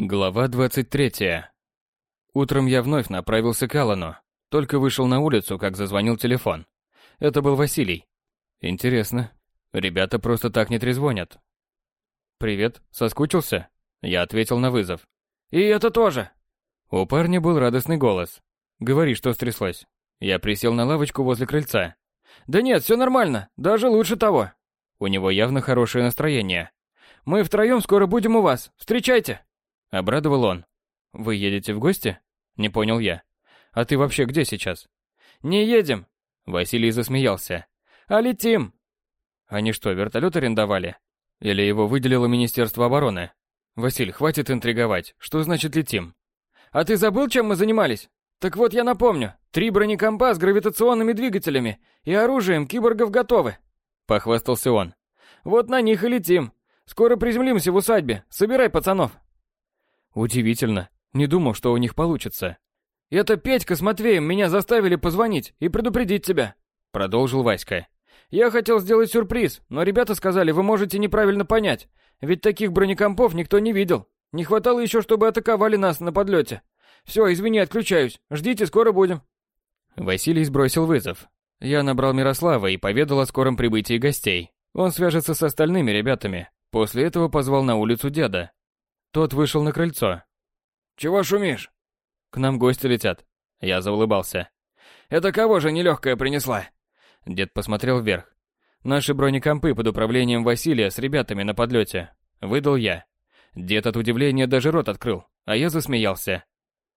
Глава 23. Утром я вновь направился к Алану. Только вышел на улицу, как зазвонил телефон. Это был Василий. Интересно. Ребята просто так не трезвонят. «Привет, соскучился?» Я ответил на вызов. «И это тоже!» У парня был радостный голос. «Говори, что стряслось». Я присел на лавочку возле крыльца. «Да нет, все нормально, даже лучше того». У него явно хорошее настроение. «Мы втроем скоро будем у вас, встречайте!» Обрадовал он. «Вы едете в гости?» Не понял я. «А ты вообще где сейчас?» «Не едем!» Василий засмеялся. «А летим!» Они что, вертолет арендовали? Или его выделило Министерство обороны? Василь, хватит интриговать. Что значит летим? А ты забыл, чем мы занимались? Так вот я напомню. Три бронекомпа с гравитационными двигателями и оружием киборгов готовы. Похвастался он. Вот на них и летим. Скоро приземлимся в усадьбе. Собирай пацанов. Удивительно. Не думал, что у них получится. Это Петька с Матвеем меня заставили позвонить и предупредить тебя. Продолжил Васька. Я хотел сделать сюрприз, но ребята сказали, вы можете неправильно понять. Ведь таких бронекомпов никто не видел. Не хватало еще, чтобы атаковали нас на подлете. Все, извини, отключаюсь. Ждите, скоро будем. Василий сбросил вызов. Я набрал Мирослава и поведал о скором прибытии гостей. Он свяжется с остальными ребятами. После этого позвал на улицу деда. Тот вышел на крыльцо. «Чего шумишь?» «К нам гости летят». Я заулыбался. «Это кого же нелегкая принесла?» Дед посмотрел вверх. «Наши бронекомпы под управлением Василия с ребятами на подлете». Выдал я. Дед от удивления даже рот открыл, а я засмеялся.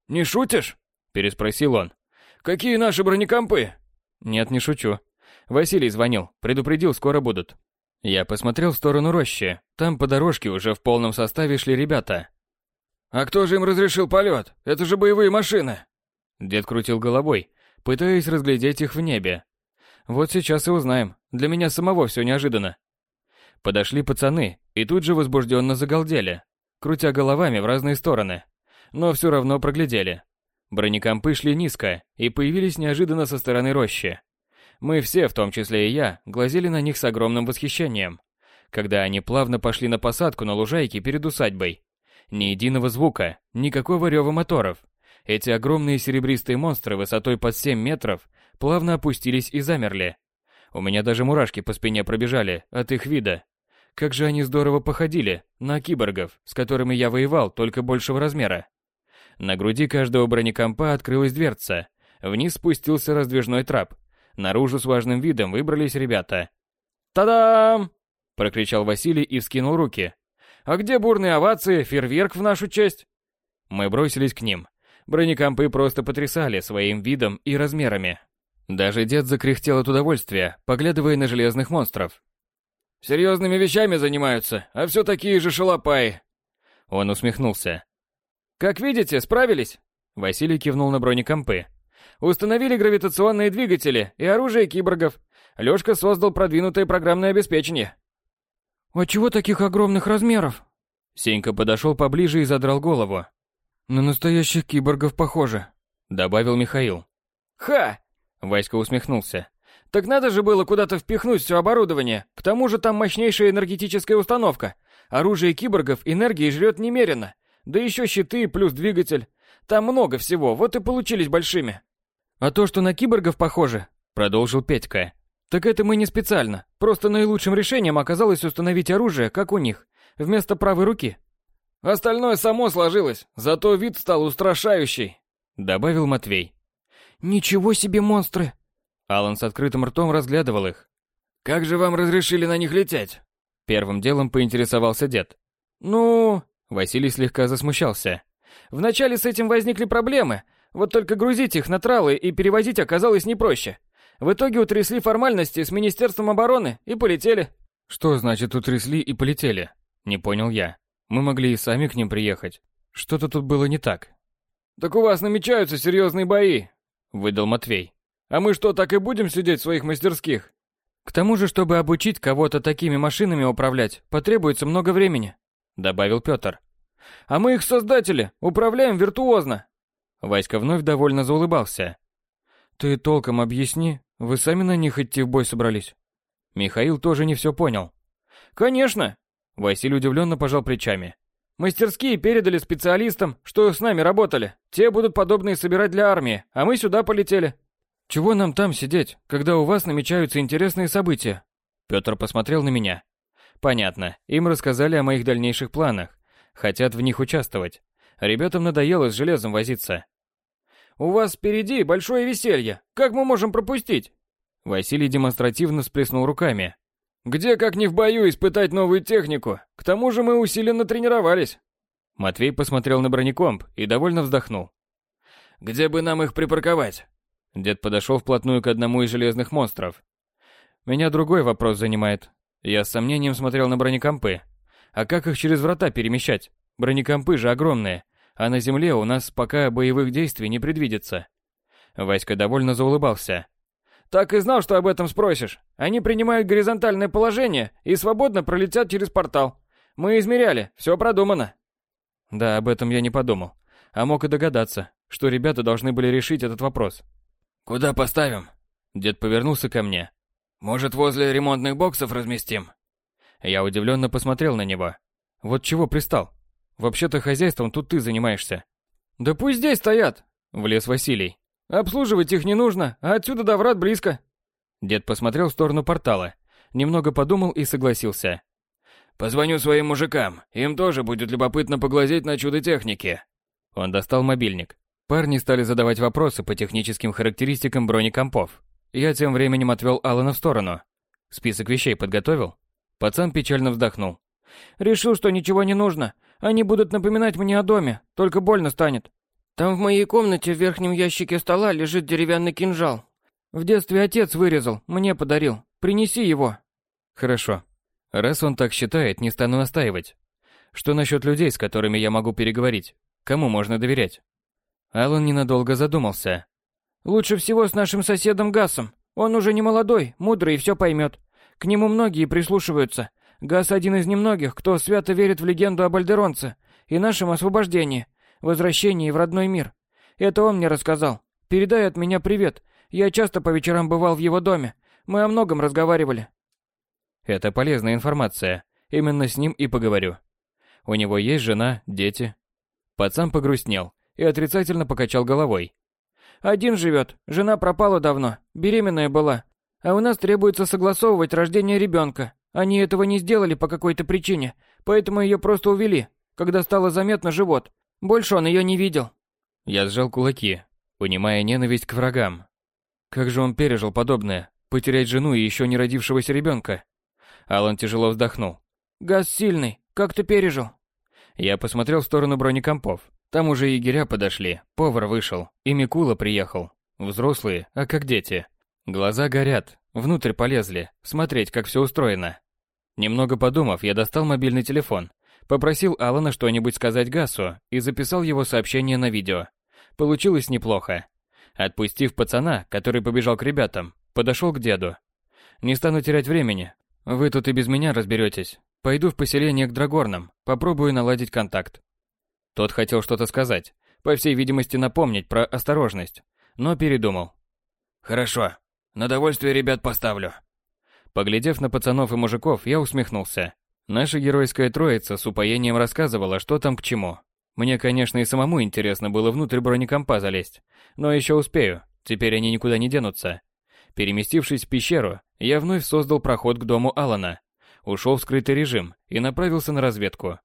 «Не шутишь?» Переспросил он. «Какие наши бронекомпы?» «Нет, не шучу. Василий звонил, предупредил, скоро будут. Я посмотрел в сторону рощи. Там по дорожке уже в полном составе шли ребята. «А кто же им разрешил полет? Это же боевые машины!» Дед крутил головой, пытаясь разглядеть их в небе. Вот сейчас и узнаем. Для меня самого все неожиданно. Подошли пацаны и тут же возбужденно загалдели, крутя головами в разные стороны. Но все равно проглядели. Бронекомпы шли низко и появились неожиданно со стороны рощи. Мы все, в том числе и я, глазели на них с огромным восхищением. Когда они плавно пошли на посадку на лужайке перед усадьбой. Ни единого звука, никакого рева моторов. Эти огромные серебристые монстры высотой под 7 метров плавно опустились и замерли. У меня даже мурашки по спине пробежали от их вида. Как же они здорово походили на киборгов, с которыми я воевал, только большего размера. На груди каждого бронекомпа открылась дверца. Вниз спустился раздвижной трап, Наружу с важным видом выбрались ребята. «Та-дам!» – прокричал Василий и вскинул руки. «А где бурные овации, фейерверк в нашу честь?» Мы бросились к ним. Бронекомпы просто потрясали своим видом и размерами. Даже дед закряхтел от удовольствия, поглядывая на железных монстров. «Серьезными вещами занимаются, а все такие же шалопаи!» Он усмехнулся. «Как видите, справились?» Василий кивнул на бронекомпы. Установили гравитационные двигатели и оружие киборгов. Лёшка создал продвинутое программное обеспечение. «А чего таких огромных размеров?» Сенька подошел поближе и задрал голову. «На настоящих киборгов похоже», — добавил Михаил. «Ха!» — Васька усмехнулся. «Так надо же было куда-то впихнуть все оборудование. К тому же там мощнейшая энергетическая установка. Оружие киборгов энергии жрет немерено. Да еще щиты плюс двигатель. Там много всего, вот и получились большими». А то, что на киборгов похоже, продолжил Петька. Так это мы не специально. Просто наилучшим решением оказалось установить оружие, как у них, вместо правой руки. Остальное само сложилось, зато вид стал устрашающий, добавил Матвей. Ничего себе монстры. Алан с открытым ртом разглядывал их. Как же вам разрешили на них лететь? Первым делом поинтересовался дед. Ну, Василий слегка засмущался. Вначале с этим возникли проблемы, вот только грузить их на тралы и перевозить оказалось не проще. В итоге утрясли формальности с Министерством обороны и полетели. Что значит утрясли и полетели? Не понял я. Мы могли и сами к ним приехать. Что-то тут было не так. Так у вас намечаются серьезные бои, выдал Матвей. А мы что, так и будем сидеть в своих мастерских? К тому же, чтобы обучить кого-то такими машинами управлять, потребуется много времени, добавил Пётр. А мы их создатели, управляем виртуозно. Васька вновь довольно заулыбался. «Ты толком объясни, вы сами на них идти в бой собрались?» Михаил тоже не все понял. «Конечно!» Василий удивленно пожал плечами. Мастерские передали специалистам, что с нами работали. Те будут подобные собирать для армии, а мы сюда полетели. Чего нам там сидеть, когда у вас намечаются интересные события? Петр посмотрел на меня. Понятно, им рассказали о моих дальнейших планах. Хотят в них участвовать. Ребятам надоело с железом возиться. У вас впереди большое веселье. Как мы можем пропустить? Василий демонстративно всплеснул руками. Где, как не в бою, испытать новую технику? К тому же мы усиленно тренировались. Матвей посмотрел на бронекомп и довольно вздохнул. Где бы нам их припарковать? Дед подошел вплотную к одному из железных монстров. Меня другой вопрос занимает. Я с сомнением смотрел на бронекомпы. А как их через врата перемещать? Бронекомпы же огромные, а на земле у нас пока боевых действий не предвидится. Васька довольно заулыбался. Так и знал, что об этом спросишь. Они принимают горизонтальное положение и свободно пролетят через портал. Мы измеряли, все продумано. Да, об этом я не подумал. А мог и догадаться, что ребята должны были решить этот вопрос. Куда поставим? Дед повернулся ко мне. Может, возле ремонтных боксов разместим? Я удивленно посмотрел на него. Вот чего пристал? Вообще-то хозяйством тут ты занимаешься. Да пусть здесь стоят, влез Василий. Обслуживать их не нужно, а отсюда до врат близко. Дед посмотрел в сторону портала, немного подумал и согласился. Позвоню своим мужикам, им тоже будет любопытно поглазеть на чудо техники. Он достал мобильник. Парни стали задавать вопросы по техническим характеристикам бронекомпов. Я тем временем отвел Алана в сторону. Список вещей подготовил? Пацан печально вздохнул. Решил, что ничего не нужно. Они будут напоминать мне о доме, только больно станет. Там в моей комнате в верхнем ящике стола лежит деревянный кинжал. В детстве отец вырезал, мне подарил. Принеси его. Хорошо. Раз он так считает, не стану настаивать. Что насчет людей, с которыми я могу переговорить? Кому можно доверять? Алан ненадолго задумался. Лучше всего с нашим соседом Гасом. Он уже не молодой, мудрый и все поймет. К нему многие прислушиваются. Гас один из немногих, кто свято верит в легенду об Альдеронце и нашем освобождении возвращении в родной мир. Это он мне рассказал. Передай от меня привет. Я часто по вечерам бывал в его доме. Мы о многом разговаривали. Это полезная информация. Именно с ним и поговорю. У него есть жена, дети. Пацан погрустнел и отрицательно покачал головой. Один живет, жена пропала давно, беременная была. А у нас требуется согласовывать рождение ребенка. Они этого не сделали по какой-то причине, поэтому ее просто увели, когда стало заметно живот. Больше он ее не видел. Я сжал кулаки, понимая ненависть к врагам. Как же он пережил подобное? Потерять жену и еще не родившегося ребенка? Алан тяжело вздохнул. Газ сильный. Как ты пережил? Я посмотрел в сторону бронекомпов. Там уже егеря подошли, повар вышел, и Микула приехал. Взрослые, а как дети. Глаза горят, внутрь полезли, смотреть, как все устроено. Немного подумав, я достал мобильный телефон Попросил Алана что-нибудь сказать Гасу и записал его сообщение на видео. Получилось неплохо. Отпустив пацана, который побежал к ребятам, подошел к деду. «Не стану терять времени. Вы тут и без меня разберетесь. Пойду в поселение к Драгорнам, попробую наладить контакт». Тот хотел что-то сказать, по всей видимости напомнить про осторожность, но передумал. «Хорошо. На довольствие ребят поставлю». Поглядев на пацанов и мужиков, я усмехнулся. Наша геройская троица с упоением рассказывала, что там к чему. Мне, конечно, и самому интересно было внутрь бронекомпа залезть, но еще успею, теперь они никуда не денутся. Переместившись в пещеру, я вновь создал проход к дому Алана, ушел в скрытый режим и направился на разведку.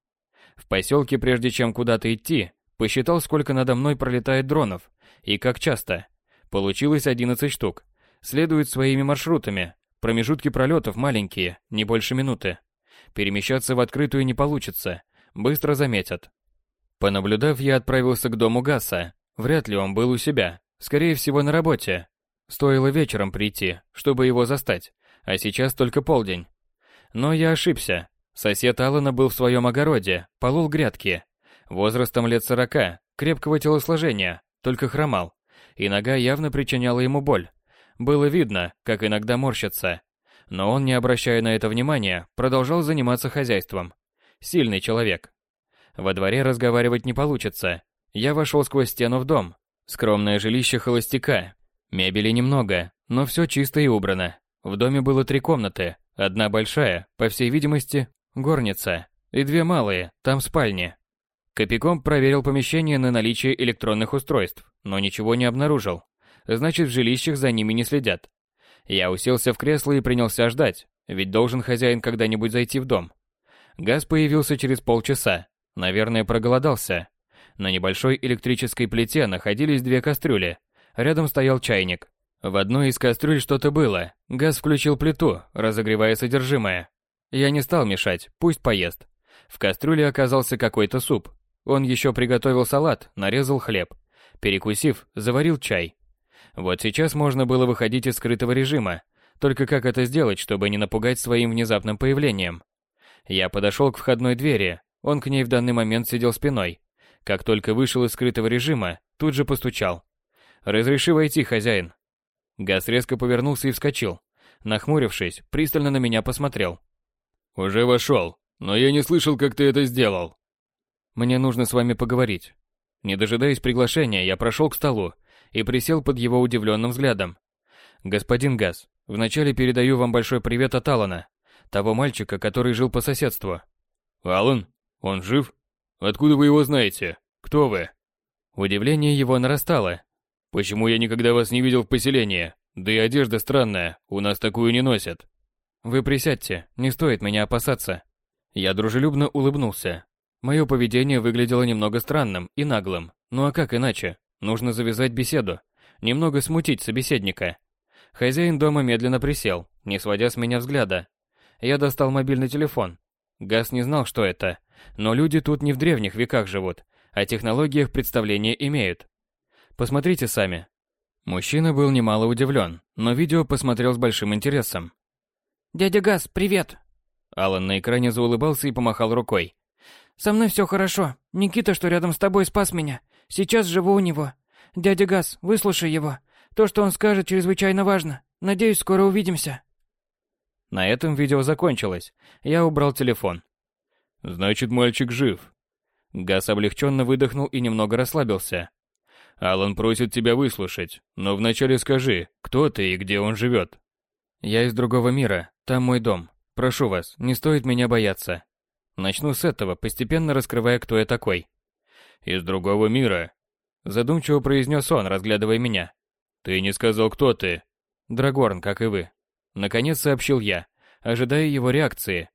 В поселке, прежде чем куда-то идти, посчитал, сколько надо мной пролетает дронов и как часто. Получилось 11 штук. Следуют своими маршрутами. Промежутки пролетов маленькие, не больше минуты. Перемещаться в открытую не получится, быстро заметят. Понаблюдав, я отправился к дому Гасса. Вряд ли он был у себя, скорее всего на работе. Стоило вечером прийти, чтобы его застать, а сейчас только полдень. Но я ошибся. Сосед Алана был в своем огороде, полол грядки. Возрастом лет сорока, крепкого телосложения, только хромал. И нога явно причиняла ему боль. Было видно, как иногда морщится. Но он, не обращая на это внимания, продолжал заниматься хозяйством. Сильный человек. Во дворе разговаривать не получится. Я вошел сквозь стену в дом. Скромное жилище холостяка. Мебели немного, но все чисто и убрано. В доме было три комнаты. Одна большая, по всей видимости, горница. И две малые, там спальни. Копиком проверил помещение на наличие электронных устройств, но ничего не обнаружил. Значит, в жилищах за ними не следят. Я уселся в кресло и принялся ждать, ведь должен хозяин когда-нибудь зайти в дом. Газ появился через полчаса. Наверное, проголодался. На небольшой электрической плите находились две кастрюли. Рядом стоял чайник. В одной из кастрюль что-то было. Газ включил плиту, разогревая содержимое. Я не стал мешать, пусть поест. В кастрюле оказался какой-то суп. Он еще приготовил салат, нарезал хлеб. Перекусив, заварил чай. Вот сейчас можно было выходить из скрытого режима. Только как это сделать, чтобы не напугать своим внезапным появлением? Я подошел к входной двери. Он к ней в данный момент сидел спиной. Как только вышел из скрытого режима, тут же постучал. «Разреши войти, хозяин». Газ резко повернулся и вскочил. Нахмурившись, пристально на меня посмотрел. «Уже вошел, но я не слышал, как ты это сделал». «Мне нужно с вами поговорить». Не дожидаясь приглашения, я прошел к столу и присел под его удивленным взглядом. «Господин Газ, вначале передаю вам большой привет от Алана, того мальчика, который жил по соседству». «Алан? Он жив? Откуда вы его знаете? Кто вы?» Удивление его нарастало. «Почему я никогда вас не видел в поселении? Да и одежда странная, у нас такую не носят». «Вы присядьте, не стоит меня опасаться». Я дружелюбно улыбнулся. Мое поведение выглядело немного странным и наглым. Ну а как иначе? Нужно завязать беседу, немного смутить собеседника. Хозяин дома медленно присел, не сводя с меня взгляда. Я достал мобильный телефон. Газ не знал, что это, но люди тут не в древних веках живут, о технологиях представления имеют. Посмотрите сами. Мужчина был немало удивлен, но видео посмотрел с большим интересом. «Дядя Газ, привет!» Алан на экране заулыбался и помахал рукой. «Со мной все хорошо. Никита, что рядом с тобой, спас меня. Сейчас живу у него. Дядя Газ, выслушай его. То, что он скажет, чрезвычайно важно. Надеюсь, скоро увидимся. На этом видео закончилось. Я убрал телефон. Значит, мальчик жив. Газ облегченно выдохнул и немного расслабился. Алан просит тебя выслушать, но вначале скажи, кто ты и где он живет. Я из другого мира, там мой дом. Прошу вас, не стоит меня бояться. Начну с этого, постепенно раскрывая, кто я такой. Из другого мира. Задумчиво произнес он, разглядывая меня. Ты не сказал, кто ты. Драгорн, как и вы. Наконец сообщил я, ожидая его реакции.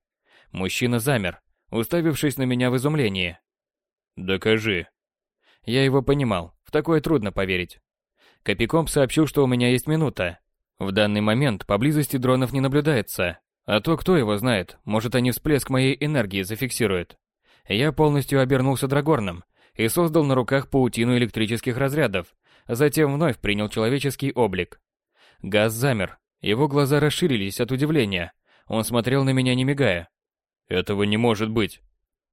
Мужчина замер, уставившись на меня в изумлении. «Докажи». Я его понимал, в такое трудно поверить. Копиком сообщил, что у меня есть минута. В данный момент поблизости дронов не наблюдается, а то кто его знает, может они всплеск моей энергии зафиксируют. Я полностью обернулся драгорном, и создал на руках паутину электрических разрядов, затем вновь принял человеческий облик. Газ замер, его глаза расширились от удивления. Он смотрел на меня не мигая. «Этого не может быть!»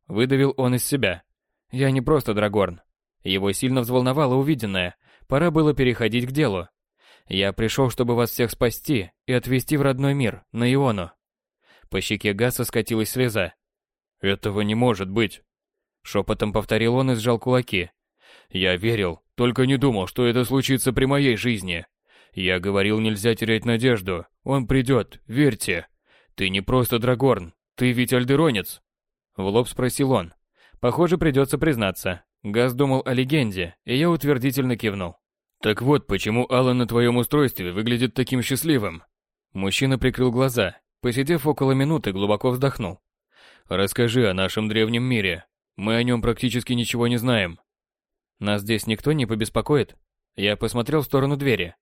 Выдавил он из себя. «Я не просто Драгорн». Его сильно взволновало увиденное. Пора было переходить к делу. «Я пришел, чтобы вас всех спасти и отвезти в родной мир, на Иону». По щеке Гаса скатилась слеза. «Этого не может быть!» Шепотом повторил он и сжал кулаки. Я верил, только не думал, что это случится при моей жизни. Я говорил, нельзя терять надежду. Он придет, верьте. Ты не просто Драгорн, ты ведь альдеронец. В лоб спросил он. Похоже, придется признаться. Газ думал о легенде, и я утвердительно кивнул. Так вот, почему Аллан на твоем устройстве выглядит таким счастливым. Мужчина прикрыл глаза, посидев около минуты, глубоко вздохнул. Расскажи о нашем древнем мире. Мы о нем практически ничего не знаем. Нас здесь никто не побеспокоит? Я посмотрел в сторону двери.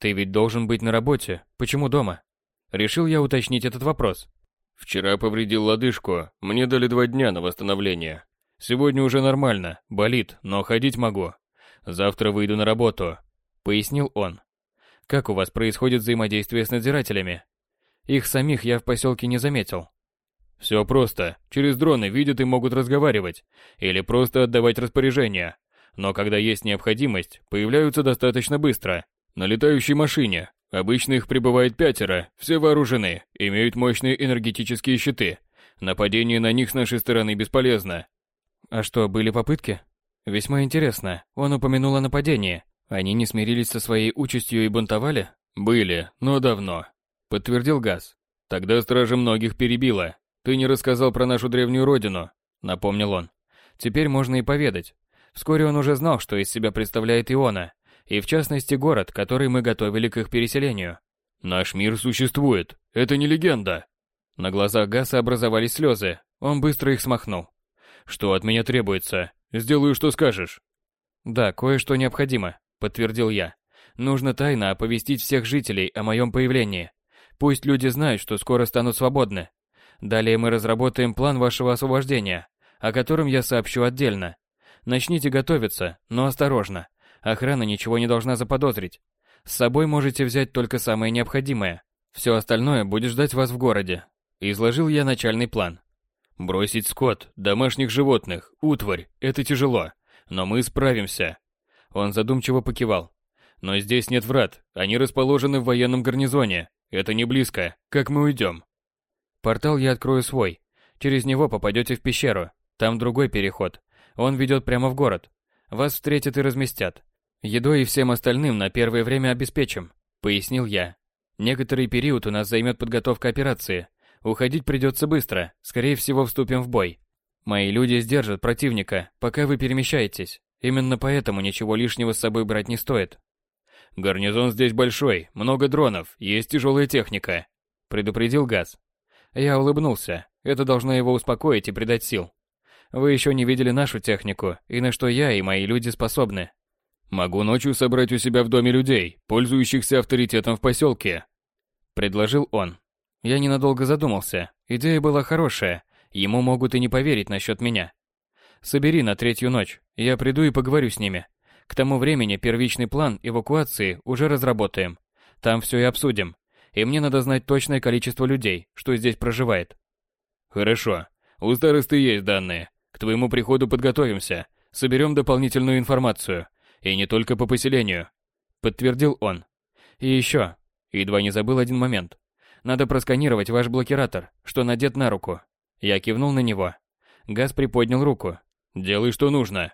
Ты ведь должен быть на работе. Почему дома? Решил я уточнить этот вопрос. Вчера повредил лодыжку. Мне дали два дня на восстановление. Сегодня уже нормально. Болит, но ходить могу. Завтра выйду на работу. Пояснил он. Как у вас происходит взаимодействие с надзирателями? Их самих я в поселке не заметил. Все просто. Через дроны видят и могут разговаривать. Или просто отдавать распоряжения. Но когда есть необходимость, появляются достаточно быстро. На летающей машине. Обычно их прибывает пятеро, все вооружены, имеют мощные энергетические щиты. Нападение на них с нашей стороны бесполезно. А что, были попытки? Весьма интересно. Он упомянул о нападении. Они не смирились со своей участью и бунтовали? Были, но давно. Подтвердил Газ. Тогда стража многих перебила. Ты не рассказал про нашу древнюю родину, напомнил он. Теперь можно и поведать. Вскоре он уже знал, что из себя представляет Иона, и в частности город, который мы готовили к их переселению. «Наш мир существует, это не легенда!» На глазах Гаса образовались слезы, он быстро их смахнул. «Что от меня требуется? Сделаю, что скажешь». «Да, кое-что необходимо», — подтвердил я. «Нужно тайно оповестить всех жителей о моем появлении. Пусть люди знают, что скоро станут свободны. Далее мы разработаем план вашего освобождения, о котором я сообщу отдельно. Начните готовиться, но осторожно. Охрана ничего не должна заподозрить. С собой можете взять только самое необходимое. Все остальное будет ждать вас в городе. Изложил я начальный план. Бросить скот, домашних животных, утварь – это тяжело, но мы справимся. Он задумчиво покивал. Но здесь нет врат, они расположены в военном гарнизоне. Это не близко, как мы уйдем. Портал я открою свой. Через него попадете в пещеру. Там другой переход. Он ведет прямо в город. Вас встретят и разместят. Едой и всем остальным на первое время обеспечим, пояснил я. Некоторый период у нас займет подготовка операции. Уходить придется быстро, скорее всего вступим в бой. Мои люди сдержат противника, пока вы перемещаетесь. Именно поэтому ничего лишнего с собой брать не стоит. Гарнизон здесь большой, много дронов, есть тяжелая техника, предупредил Газ. Я улыбнулся. Это должно его успокоить и придать сил. Вы еще не видели нашу технику, и на что я и мои люди способны. Могу ночью собрать у себя в доме людей, пользующихся авторитетом в поселке. Предложил он. Я ненадолго задумался. Идея была хорошая. Ему могут и не поверить насчет меня. Собери на третью ночь. Я приду и поговорю с ними. К тому времени первичный план эвакуации уже разработаем. Там все и обсудим. И мне надо знать точное количество людей, что здесь проживает. Хорошо. У старосты есть данные. К твоему приходу подготовимся. Соберем дополнительную информацию. И не только по поселению. Подтвердил он. И еще. Едва не забыл один момент. Надо просканировать ваш блокиратор, что надет на руку. Я кивнул на него. Газ приподнял руку. Делай, что нужно.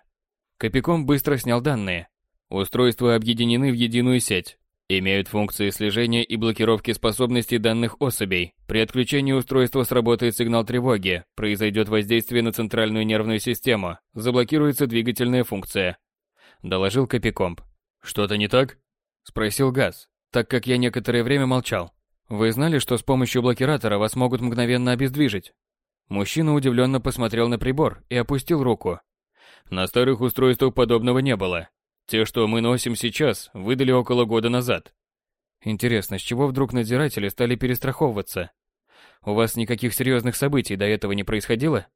Копиком быстро снял данные. Устройства объединены в единую сеть. Имеют функции слежения и блокировки способностей данных особей. При отключении устройства сработает сигнал тревоги, произойдет воздействие на центральную нервную систему, заблокируется двигательная функция. Доложил Копикомп. «Что-то не так?» Спросил Газ, так как я некоторое время молчал. «Вы знали, что с помощью блокиратора вас могут мгновенно обездвижить?» Мужчина удивленно посмотрел на прибор и опустил руку. «На старых устройствах подобного не было. Те, что мы носим сейчас, выдали около года назад. Интересно, с чего вдруг надзиратели стали перестраховываться? У вас никаких серьезных событий до этого не происходило?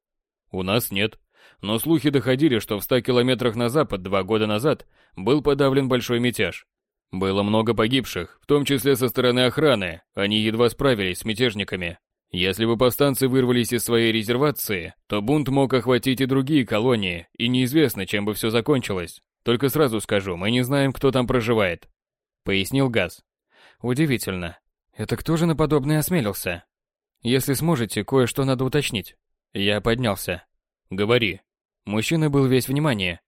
У нас нет. Но слухи доходили, что в ста километрах на запад два года назад был подавлен большой мятеж. Было много погибших, в том числе со стороны охраны, они едва справились с мятежниками. Если бы повстанцы вырвались из своей резервации, то бунт мог охватить и другие колонии, и неизвестно, чем бы все закончилось. Только сразу скажу, мы не знаем, кто там проживает. Пояснил Газ. Удивительно. Это кто же на подобное осмелился? Если сможете, кое-что надо уточнить. Я поднялся. Говори. Мужчина был весь внимание.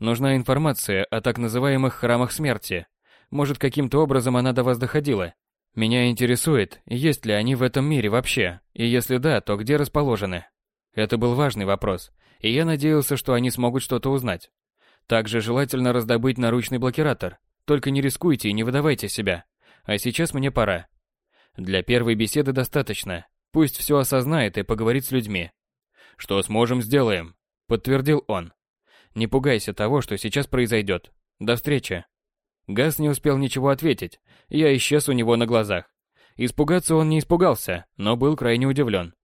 Нужна информация о так называемых храмах смерти. Может, каким-то образом она до вас доходила? Меня интересует, есть ли они в этом мире вообще, и если да, то где расположены? Это был важный вопрос, и я надеялся, что они смогут что-то узнать. Также желательно раздобыть наручный блокиратор. Только не рискуйте и не выдавайте себя. А сейчас мне пора. Для первой беседы достаточно. Пусть все осознает и поговорит с людьми. Что сможем, сделаем, подтвердил он. Не пугайся того, что сейчас произойдет. До встречи. Газ не успел ничего ответить. Я исчез у него на глазах. Испугаться он не испугался, но был крайне удивлен.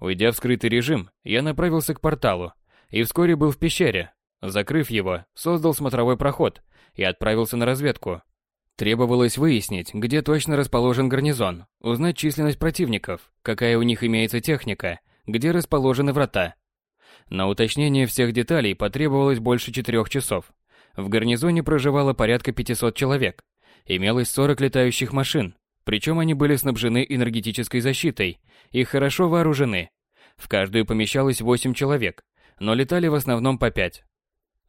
Уйдя в скрытый режим, я направился к порталу и вскоре был в пещере, Закрыв его, создал смотровой проход и отправился на разведку. Требовалось выяснить, где точно расположен гарнизон, узнать численность противников, какая у них имеется техника, где расположены врата. На уточнение всех деталей потребовалось больше четырех часов. В гарнизоне проживало порядка 500 человек. Имелось 40 летающих машин, причем они были снабжены энергетической защитой и хорошо вооружены. В каждую помещалось 8 человек, но летали в основном по 5.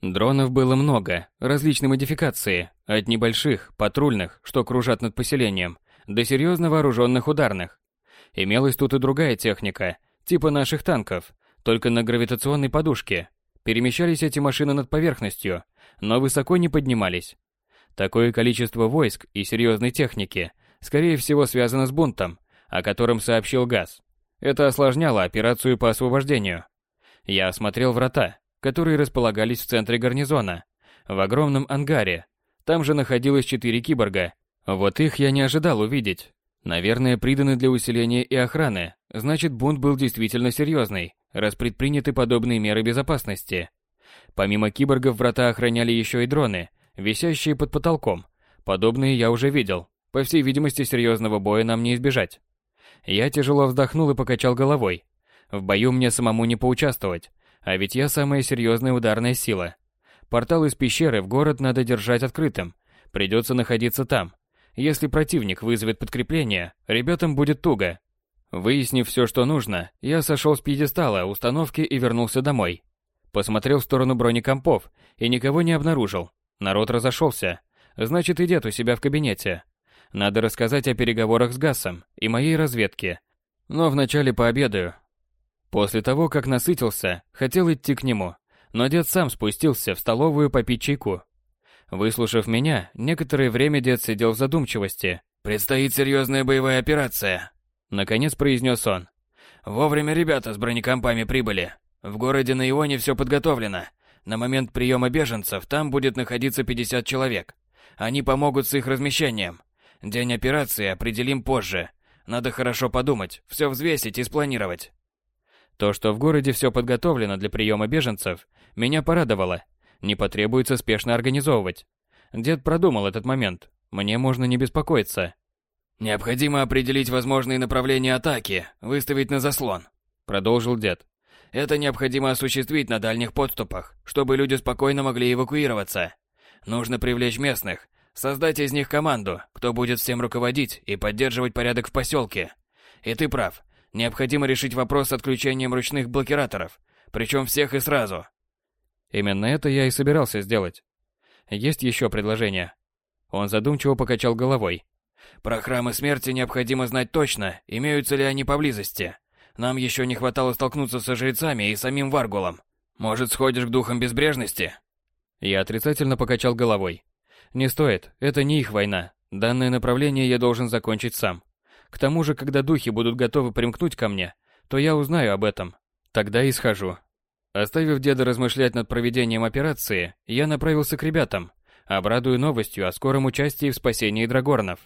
Дронов было много, различной модификации, от небольших, патрульных, что кружат над поселением, до серьезно вооруженных ударных. Имелась тут и другая техника, типа наших танков, только на гравитационной подушке. Перемещались эти машины над поверхностью, но высоко не поднимались. Такое количество войск и серьезной техники, скорее всего, связано с бунтом, о котором сообщил ГАЗ. Это осложняло операцию по освобождению. Я осмотрел врата, которые располагались в центре гарнизона, в огромном ангаре. Там же находилось четыре киборга. Вот их я не ожидал увидеть. Наверное, приданы для усиления и охраны. Значит, бунт был действительно серьезный, раз предприняты подобные меры безопасности. Помимо киборгов врата охраняли еще и дроны, висящие под потолком. Подобные я уже видел. По всей видимости, серьезного боя нам не избежать. Я тяжело вздохнул и покачал головой. В бою мне самому не поучаствовать, а ведь я самая серьезная ударная сила. Портал из пещеры в город надо держать открытым. Придется находиться там. Если противник вызовет подкрепление, ребятам будет туго. Выяснив все, что нужно, я сошел с пьедестала установки и вернулся домой. Посмотрел в сторону бронекомпов и никого не обнаружил. Народ разошелся. Значит, и дед у себя в кабинете. Надо рассказать о переговорах с Гассом и моей разведке. Но вначале пообедаю. После того, как насытился, хотел идти к нему, но дед сам спустился в столовую попить чайку. Выслушав меня, некоторое время дед сидел в задумчивости. «Предстоит серьезная боевая операция», — наконец произнес он. «Вовремя ребята с бронекомпами прибыли. В городе на Ионе все подготовлено. На момент приема беженцев там будет находиться 50 человек. Они помогут с их размещением. День операции определим позже. Надо хорошо подумать, все взвесить и спланировать. То, что в городе все подготовлено для приема беженцев, меня порадовало. Не потребуется спешно организовывать. Дед продумал этот момент. Мне можно не беспокоиться. Необходимо определить возможные направления атаки, выставить на заслон, продолжил дед. Это необходимо осуществить на дальних подступах, чтобы люди спокойно могли эвакуироваться. Нужно привлечь местных, создать из них команду, кто будет всем руководить и поддерживать порядок в поселке. И ты прав, Необходимо решить вопрос с отключением ручных блокираторов, причем всех и сразу. Именно это я и собирался сделать. Есть еще предложение. Он задумчиво покачал головой. Про храмы смерти необходимо знать точно, имеются ли они поблизости. Нам еще не хватало столкнуться со жрецами и самим Варгулом. Может, сходишь к духам безбрежности? Я отрицательно покачал головой. Не стоит, это не их война. Данное направление я должен закончить сам. К тому же, когда духи будут готовы примкнуть ко мне, то я узнаю об этом. Тогда и схожу. Оставив деда размышлять над проведением операции, я направился к ребятам, обрадую новостью о скором участии в спасении Драгорнов.